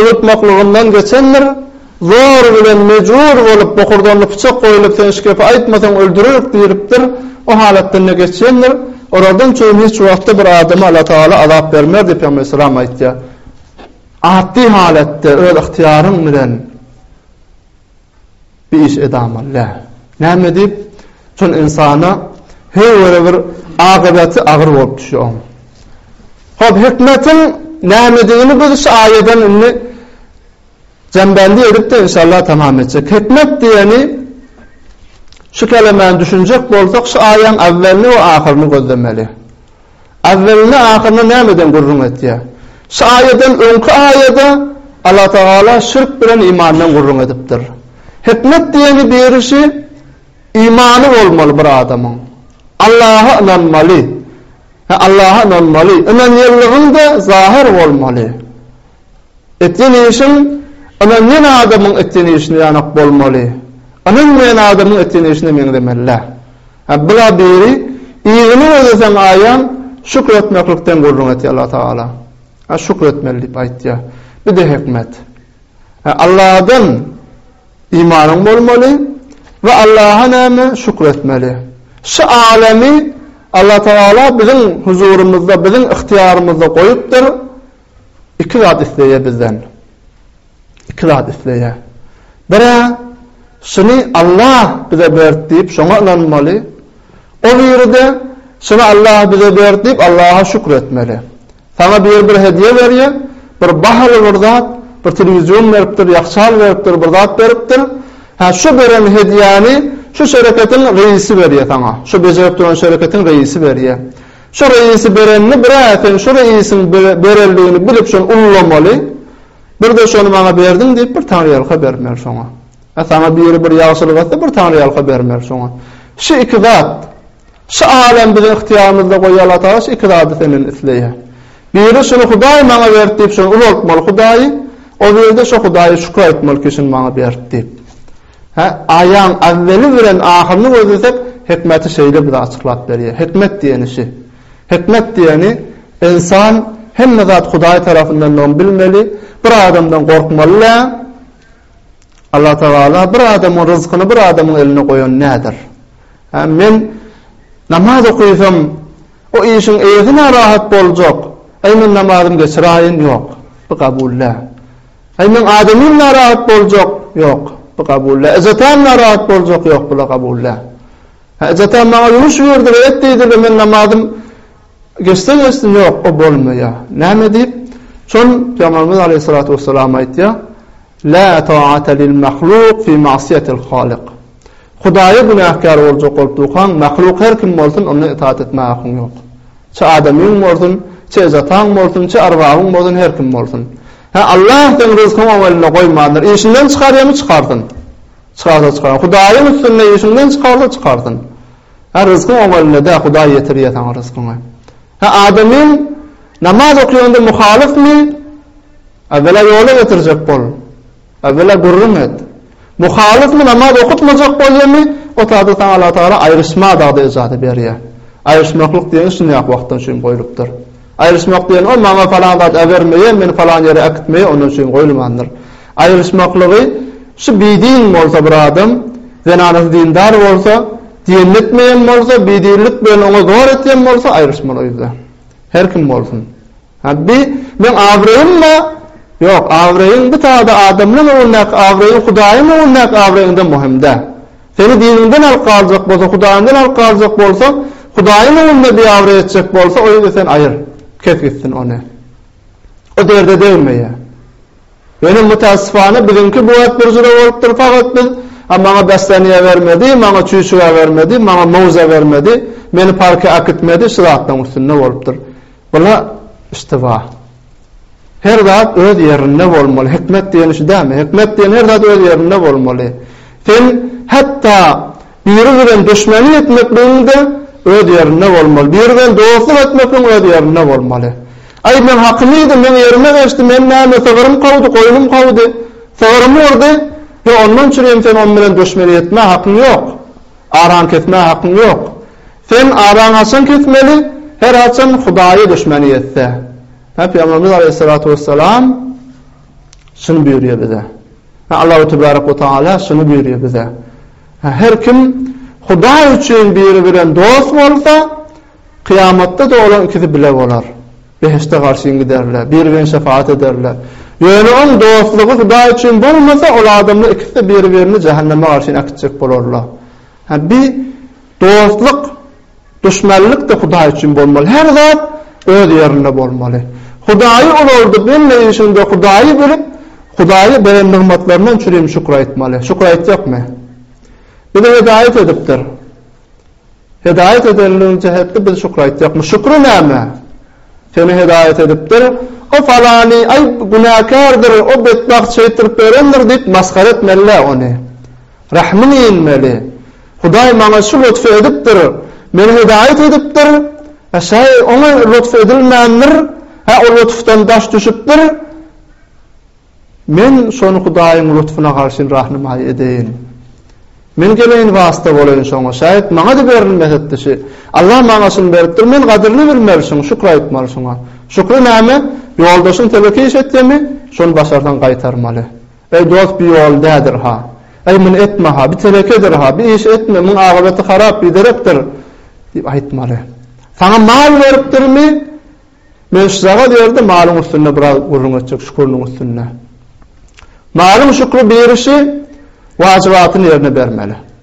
Ulatmaklygyndan geçendir, zor bilen mejbur bolup, bokurdagyna pyçak goýlup, sen şu gepi aýtmasaň öldürerik diýlipdir, o halatdan ne geçendir, olardan üçin hiç wagtda bir adama Allatagala azap bermez diýip Pygamber Aleyhisselam aýtýar. Atdy halatda öz ygtyýaryň bilen. bir iş edamaly däl. Näme diýip, şol ynsana her bir bir agybaty agyr bolup düşýär oň. Hop, hikmetiň nämedigini biz şu aýadan indi jembendi edip-de inşallah tamam etjek. Hikmet diýeni şu kelemäni düşünjek bolsak, şu aýaň awwelini we ahyryny gözlemeli. Awwelinde-ahyrynda nämeden gürrüň etýär? Şu aýadan öňki aýada Allatagala şirk bilen imandan gürrüň edipdir. Hikmet diýeni birisi imany bolmaly bir adamyň. Allaha ynanmaly. Allaha ynanmaly. Ynanýanlygyň-da zahyr bolmaly. Etýän işiň ynanýan adamyň etýän işine ýanok bolmaly. Ynanmaýan adamyň etýän işine meňzemelidä. Bu zat biri yzyny gözleseň aýan şükür etmeklikden gürrüň etýär Allah Tagala. Şükür etmeli diýip aýtýar. Bir de hikmet. Alladan imanyň bolmaly we Allaha näme şükür etmeli. Şu alemy Allah Tagala biziň huzurymyzda, biziň ygtyýarymyzda goýupdyr. Iki zat isleýär bizden. Iki zat isleýär. Bir-ä, şuny Allah bize berdi diýip, şoňa ynanmaly. O biri-de, şuny Allah bize berdi diýip, Allaha şükür etmeli. Saňa biri bir hediýe berýär, bir bahaly bir zat, bir telewizion beripdir, ýagşy haly beripdir, bir zat beripdir. Hä, şu beren hediýäni şu şereketiň reisi berýär saňa. Şu bejerip duran şereketiň reisi berýär. Şu reisi berenini bir-ä sen şu reisiň bererligini bilip şony ullamaly. Bir-de şony maňa berdiň diýip bir taňryýalka bermeli şoňa. Hä saňa biri bir ýagşylyk etse bir taňryýalka bermeli şoňa. Şu iki zat şu alem biziň ygtyýarymyzda goýýar Allah Taala şu iki zady senden isleýär. Biri şuny Hudaý maňa berdi diýip şony ulaltmaly Hudaýy, o biride şu Hudaýa şükür aýtmaly ki şuny maňa berdi diýip. Hä, aýaň awweli bilen ahyryny gözlesek, hikmeti şeýle bize açyklap berýär. Hikmet diýeni şi. Hikmet diýeni, ynsan hemme zat Hudaý tarapyndandygyny bilmeli, bir adamdan gorkmaly dä. Allatagala bir adamyň ryzkyny bir adamyň eline goýan dädir. Hä, men namaz okysam, o işiň eýesi närahat boljak. Aý, men namazym geçiräýin, ýok, bu kabul dä. Aý meň adamym narahat boljak ýok bu gabullä ejeatam narahat boljak ýok bula gabullä hä ejeatam maňa ýumuş berdiler et diýdiler men namazym geçse geçsin ýok o bolmaýa näme diýip şon pygamberimiz aleýhisalatu wessalam aýtýa lä taata lil mahluk fi masiýatil halyk Hudaýa günäkär boljak bolup durkaň, mahluk her kim bolsun, onda itaat etmäge hakyň ýok. Çe adamyň bolsun, çe jataň bolsun, çe arwabyň bolsun, her kim bolsun. Hä, Allah seň ryzkyň oň elinde goýmandyr. Işiňden çykarýamy, çykarsyn. Çykarsa çykarsyn. Hudaýyň üstünde işiňden çykarsa çykarsyn. Hä, ryzkyň oň elinde dä, Hudaý ýetirýär saňa ryzkyňy. Hä, adamyň namaz okýanda muhalyfmy? Äwwela ýola getirjek bol. A bile gürrüň et. Bu halysmy namaz okutmajak bolýamy, otagda saňa Alla Tagala aýryşmazagda ejazat berýä. Aýryşmaklyk diýeni şunýak wagtdan üçin goýlupdyr. Aýryşmak diýen o maňa falan zat äbermeýä, meni falan ýere äkitmeýä ondan üçin goýulmandyr. Aýryşmaklygy şu bidin bolsa bir adam, zenanasy dindar bolsa, diýenini etmeýän bolsa, bidinlik bilen oňa zor etýän bolsa aýryşmaly öýde. Her kim bolsun. Rabbi, meň abraýymmy? Ýok, abraýyň bu sada adamlaň öňündeäki abraýyň Hudaýyň öňündeäki abraýyňdan möhüm däl. Seni diniňden alyp galjak bolsa, Hudaýyňdan alyp galjak bolsa, Hudaýyň öňünde biabraý etjek bolsa, o ýigdi sen aýyr, kes gitsin ony. O derde degmeýär. Ýöne mütässifana biziňki bu wagt bir jüre bolupdyr, pagat biz, A maňa bäslenýä bermedi, maňa çüýşügä bermedi, maňa mowze bermedi, meni parke akitmedi, şu zatlaň üstünde bolupdyr. Bula iştiba. Her zat öz ýerinde bolmaly. Hikmet diýeni şu dälmi? Hikmet diýen her zat öz ýerinde bolmaly. Sen hatda biri bilen duşmanlyk etmekligiň-de öz ýerinde bolmaly. Biri bilen dostluk etmekligiň öz ýerinde bolmaly. Aý, men hakymy iýdim, meň ýerime geçdi, meni näme, sygyrym kowdy, goýnum kowdy, sygrymy urdy, he, ondan çüri hem sen oň bilen duşmanlyk etmä hakyň ýok, araňy kesmä hakyň ýok. Sen araň haçan kesmeli? Her haçan Hudaýa duşmanlyk etse. Hä, Pygamberimiz Aleýhissalatu Wessalam şuny buýurýar bize. Hä, Allahu Tebarek we Teala şuny buýurýar bize. Hä, her kim Hudaý üçin biri bilen dost bolsa, kyýamatda-da olaň ikisi bile bolar. Behişde garşyň giderler, biri bilen şefaat ederler. Ýöne oň dostlugy Hudaý üçin bolmasa, ol adamlar ikisi-de biri birini jähenneme garşyn äkitjek bolarlar. Hä, bi Dostluk, duşmanlyk-da Hudaý üçin bolmaly. Her zat öz ýerinde bolmaly. Hudaýy ulaldyp, ýene işiňde Hudaýy bilip, Hudaýa beren nygmatlaryndan çürim şükür aýtmaly. Şükür aýtjakmy? Bize hedaýat edipdir. Hedaýat edenligiň jähetli biz şükür aýtjakmy? Şükri näme? Seni hedaýat edipdir. O falany, aý, günäkärdir, o betbagt şeýtdirip berendir diýip masgara etmeli-le ony. Rahmyň inmeli. Hudaý maňa şu lutfy edipdir, meni hidaýat edipdir, hä, şaýy oňa lutf edilmändir, hä, ol lutfdan daş düşüpdir, men şony Hudaýyň lutfuna garşyn rahnama edeýin. Men geleýin wasta bolaýyn şoňa, şaýat maňa-da berilmesekdi şi. Allah maňa şuny beripdir, men gadyryny bilmeli şuň, şükür aýtmaly şuňa. Şükri näme? Ýoldaşyň teleke iş etýärmi, şony başarsaň gaýtarmaly. Eý, dost, bi ýol dädir-ha. Eý, muny etme-ha, bi telekedir-ha, bi işi etme, muň agybaty harap, biderekdir, diýip aýtmaly. Saňa mal beripdirmi? Men şujagaz ýerde malyň üstünde biraz gürrüň etjek, şüküriniň üstünde. Malyň şükri birişi, wajybatyny ýerine bermeli.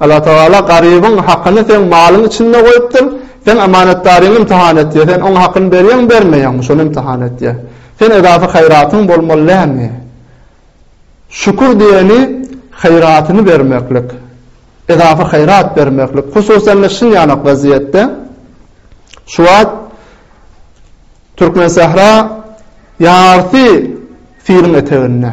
Allatagala garybyň hakyny seň malyň içinde goýupdyr, seň amanetdaryňy ymtyhan etýär, sen oň hakyny berýäňmi, bermeýäňmi, şony ymtyhan etýär. Sen esasy haýratyň bolmaly dälmi? Şükür diýeni haýratyny bermeklik, esasy haýrat bermeklik, hususan-da şinýanak waziýetde. Şu wagt Türkmensähra ýarty siriň eteginde.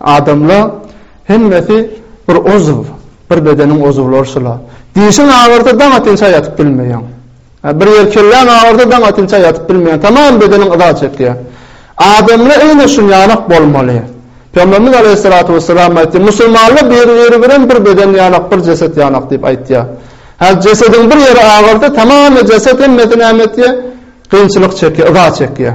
Adamla hemmesi bir uzuw, bir bedeniň uzuwlary şula. Dişiň agyrsa daň atyň çaý atyp bilmeýäň. Bir ýer kelläň agyrsa daň atyň çaý atyp bilmeýäň. Tamam bedeniň yza çekýär. Adamla eýne şun ýanak bolmaly. Pygamberimiz aleýhissalatu wessalam aýtdy, Musulmanlar biri-biri bilen bir beden ýanak, bir jeset ýanak diýip aýtýar. Häzir jesediň bir ýeri agyrsa tamam jeset hemmesi näme etýär? Kynçylyk çekýär, yza çekýär.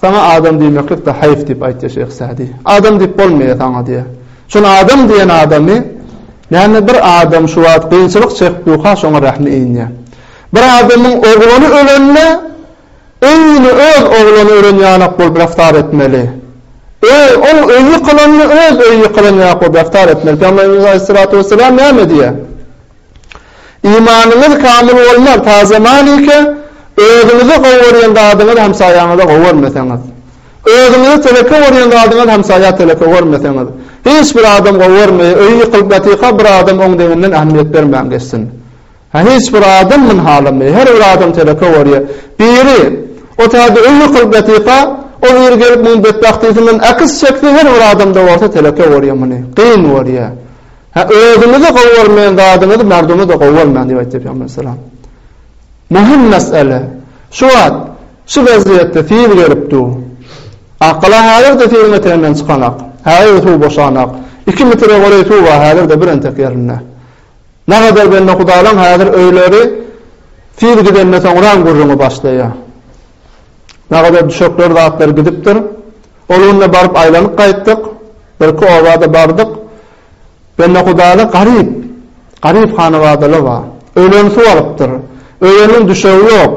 Saňa adam diýmeklik-de haýyp diýip aýtýa Şeýh Sa'dy. Adam diýip bolmaýa saňa diýýä. Şol adam diýen adamy näme bir adam şu wagt kynçylyk çekduka şoňa rehmi inýä. Bir adamyň oglany ölende öýüni öz oglany ölen ýalak bolup reftar etmeli. Öý ol öý ýykylanda öz öýi ýykylan ýalak bolup reftar etmeli. Pygamberimiz Aleýhissalatu wesselam näme diýýä? Imanyňyz kamyl bolmaz, taze malike, özüňizi gowy görýän zadyňyzy hamsaýaňyza gowy görmeseňiz. Özüňizi teleke görýän zadyňyzy hamsaýa teleke görmeseňiz. Hiç bir adam gowy görmeýär, öýi ýykylyp ýatyka bir adam oň deňinden ähmiýet bermän geçsin. Hä hiç bir adam muny halamaýar, her bir adam teleke görýär. Biri, o taze öýi ýykylyp ýatyka, o biri gelip munuň betbagtysyndan äkiz çekse her bir adamda bolsa teleke görýär muny, kyn görýär. Hä, özüňizi gowy görmeýän zadyňyzy merduma-da gowy görmäň diýip aýtdy Pygamberimiz salam. Möhüm mesele. Şu wagt, şu weziýetde sil gelip dur. Akgala häzir-de siliň eteginden çykanak. Häzir-de suw boşanak. Iki mitre golaý suw bar häzir-de bir entek ýerinde. Nagadar bendehudalaň häzir öýleri sil gidenden soňram gürrüňi başlaýar. Nagadar düşekler, zatlar gidipdir. Ol günde baryp aýlanyp gaýtdyk. Birki oba-da bardyk. Bendehudada garyp, garyp hanabadalar bar. Öýlerini suw alypdyr. Öýleriniň düşegi ýok.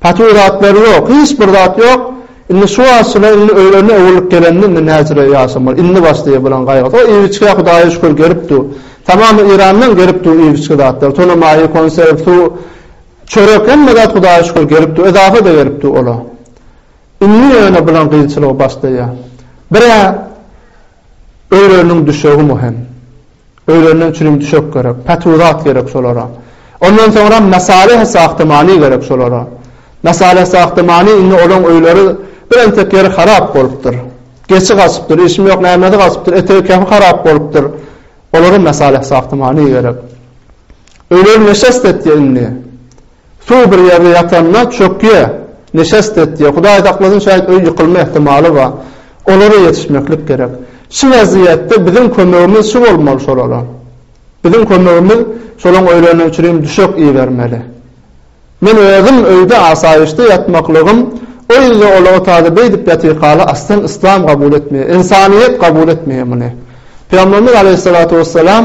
Patyr zatlary ýok. Hiç bir zat ýok. Indi şu başyna indi öýlerine öwrülip gelende indi näjüre ýaşam bol. Indi başlaýar bulan gaýgysy. O iýgiçgä Hudaýa şükür gerip dur. Tamam Yrandan gerip dur iýgiçge zatlar. Tuna maýy, konserw, suw, çörek hemme zat Hudaýa şükür gerip dur. Edafa-da gerip dur ola. Indi ýöne bulan kynçylygy başlaýar. Bir-ä öýleriniň düşegi muhim. Öýlerinden üçin hem düşek gerek. Pätuw zat gerek şolara. Ondan soňra Mesalih sahtamany gerek şolara. Mesalih sahtamany indi olaň öýleri bir entek ýeri harap bolupdyr. Geçi gaçypdyr, işim ýok nämäsi gaçypdyr, etegi-kefi harap bolupdyr. Olara Mesalih sahtamany gerek. Öýleri neşest etýär indi. Suw bir ýerde ýatanda çökýä, neşest etýä. Hudaý saklasyn şaýt öý ýykylma ähtimaly bar. Olara ýetişmeklik gerek. Şu waziýetde biziň kömegimiz şu bolmaly şolara. Biziň kömegimiz şolaň öýlerine üçirim düşek ibermeli. Men özüm öýde asaýyşda ýatmaklygym o ýylda ol otada beýdip ýatykaly aslan yslam kabul etmeýä, ensanyýet kabul etmeýä muny. Pygamberimiz aleýhissalatu wessalam,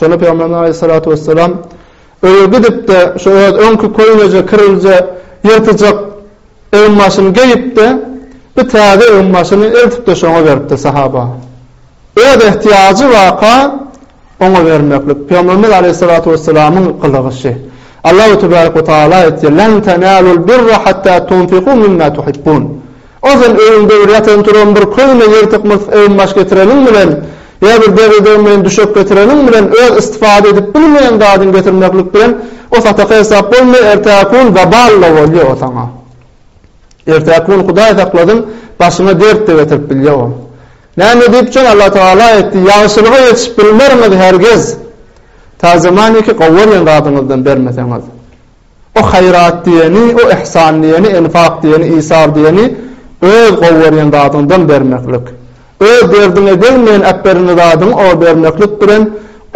Şonda Pygamberimiz Aleýhissalatu wesselam, Öýe gidip-de, şu öz öňki köýneje, kirilje, ýyrtyjak egin-başyny geýip-de, bir täze egin-başyny eltip-de şoňa beripdir, sahaba. Öz ehtiýajy waka oňa bermeklik, Pygamberimiz Aleýhissalatu wessalamyň gylygyşy. Allahu tebarek we taala aýtdy, Len tenalul birra hatta tunfiku mimma tuhibbun. Ol sen öýüň döwür ýatan-turan bir köne ýyrtyk-myrtyk egin baş getireniň bilen ýa bir derri degmeýän düşek getireniň bilen öz istifada edip bilmeýän zadyňy getirmeklik bilen o sadaka hesap bolmaýar, ertäki gün wabal-la bolýar o saňa. Ertäki gün Hudaý saklasyn, başyňa dert-de getirip bilýär o. Näme diýip jan Allatagala aýtdy, Ýagşylyga ýetişip bilmerňiz hergiz, ta zaman ýeke gowurýan zadyňyzdan bermeseňiz. O haýrat diýeni, o ihsan diýeni, enfak diýeni, isar diýeni öz gowy görýän zadyňdan bermeklik. Öz derdiňe degmeýän äpberinli zadyňy oňa bermeklik bilen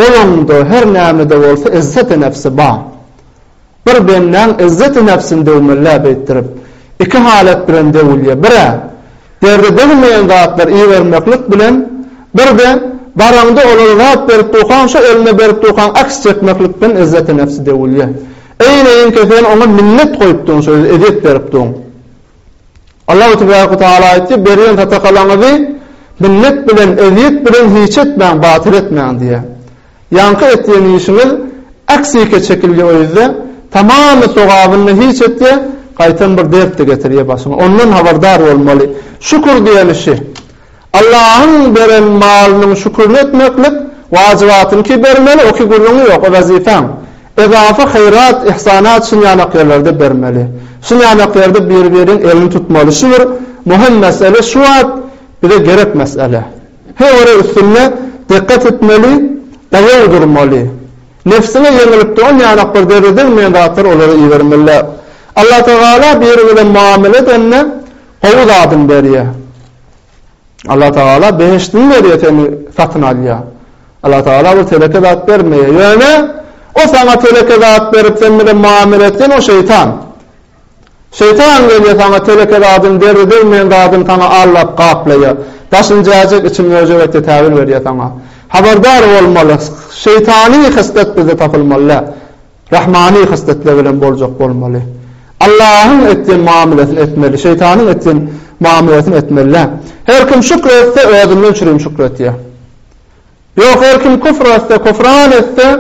olaňda her näme-de bolsa izzet-i nebsi bar. Bir bendäň izzet-i nebsini döwmeli-ä beýtdirip. Iki halat bilen döwülýär. Bir-ä, Derde degmeýän zatlar ibermeklik bilen birde baraňda olara zat berip durkaň şo eline berip durkaň aks çekmeklikden ezzeti nebsi dewilýär. Eýleýinkä sen oňa minnet goýupdyň şo ýerde ezýet beripdiň. Allahu tebarek we taala aýtdy, berýän sadakalaňyzy minnet bilen, ezýet bilen hiç etmäň, batyl etmäň diýýär. Ýaňky etýän işiňiz aksike çekilýä öýüzde tamamy sogabynda hiç etýä gaýtam bir dertde getirýä başyňa ondan habardar bolmaly şükür diýen işi Allahyň beren malynyň şükürni etmeklik wajybatyny ki bermeli oki gürrüňi ýok o wazipäň ezafa haýrat ihsanat şinýanak ýerlerde bermeli şinýanak ýerde biri biriň elini tutmaly şu bir muhim mesele şu wagt bize gerek mesele. Höwere üstünde dykgat etmeli, oýaw durmaly. Nebsiňe ýeňilip duran ýanaklar zerre degmeýän zatlar olara ibermeli. Allatagala biri bilen muamele edende gowy zadyny berýär. Allatagala behişdini berýär seni satyn alýar. Allatagala bir teleke zat bermeýär. Ýöne o saňa teleke zat berip sen bilen muamele etýän o şeýtan. Şeýtan gelýär saňa teleke zadyny derri degmeýän zadyny saňa allap gaplaýar. Daşyny jäjek içini möjek etýär täbir berýär saňa. Habardar bolmaly şeýtany hyslat bizde tapylmaly däl. Rahmany hyslatlar bilen boljak bolmaly. Allahyň etýän mamilesini etmeli şeýtanyň etýän mamilesini etmeli däl. Her kim şükür etse özünden çürim şükür etýär. Ýok, her kim küfr etse, küfran etse,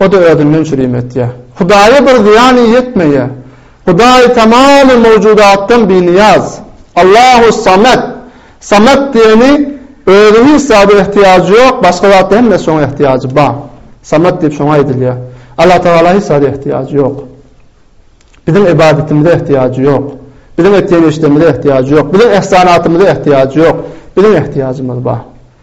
o-da özünden çürim etýär. Hudaýa bir zyýany ýetmeýär. Hudaý tamamy mowjudatdan biniýaz. Allahu Samat. Samat diýeni, özi hiç zada ähtiýajy ýok, başga zatlar hemmesi şoňa ähtiýajy bar. Samat diýip şoňa aýdylýar. Allatagala hiç zada ähtiýajy ýok. Biziň ybadatymyza ähtiýajy ýok. Biziň etýän işlerimize ähtiýajy ýok. Biziň ihsanatymyza ähtiýajy ýok. Biziň ähtiýajymyz bar.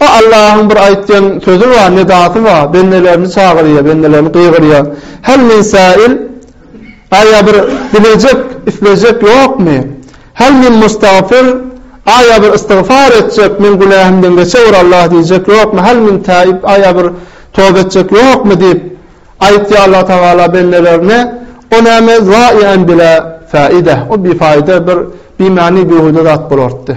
A Allahyň bir aýtýan sözi bar, nidasy bar, bendelerini çagyrýar, bendelerini gygyrýar. Hel min säil, Aýa bir dilejek, islejek ýokmy? Hel min mustagfir, Aýa bir istigfar etjek, meň günähimden geçewür Allah diýjek ýokmy? Hel min täib, Aýa bir toba etjek ýokmy diýip aýtýar Allah Tagala bendelerine. O näme zaýian bila faida, o bifaýda bir bimany, bihuda zat bolardy.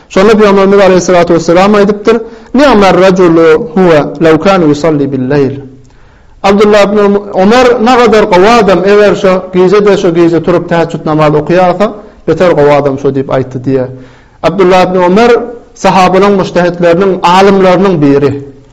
Şonda Pygamberimiz Aleýhissalatu wesselam aýdypdyr, Ni'mar-rajulu huwe lew kana ýusalli bil-leýl. Abdullah ibn Omar nagadar gowy adam, eger şo gije-de şo gije turup täheçjut namaz okaýarsa, beter gowy adam şo diýip aýtdy diýýär. Abdullah ibn Omar sahabalaň mujtehitleriniň, alymlarynyň biri.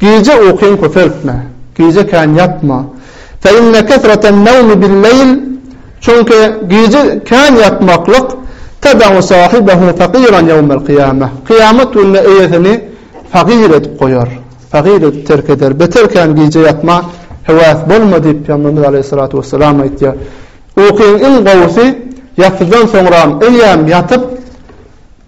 Gije ukyňy köpeltme, gije kän ýatma, fe inne kesreten nevmi bil leýl, çünki gije kän ýatmaklyk, ted'u sahibehu fakiran ýewmel kyýameh, kyýamat gününe eýesini fakyr edip goýar, fakyr edip terk eder, beter kän gije ýatma, höwäs bolma diýip Pygamberimiz aleýhissalatu wessalam aýtýar. Ukyň iň gowusy ýatsydan soňram eýýäm ýatyp,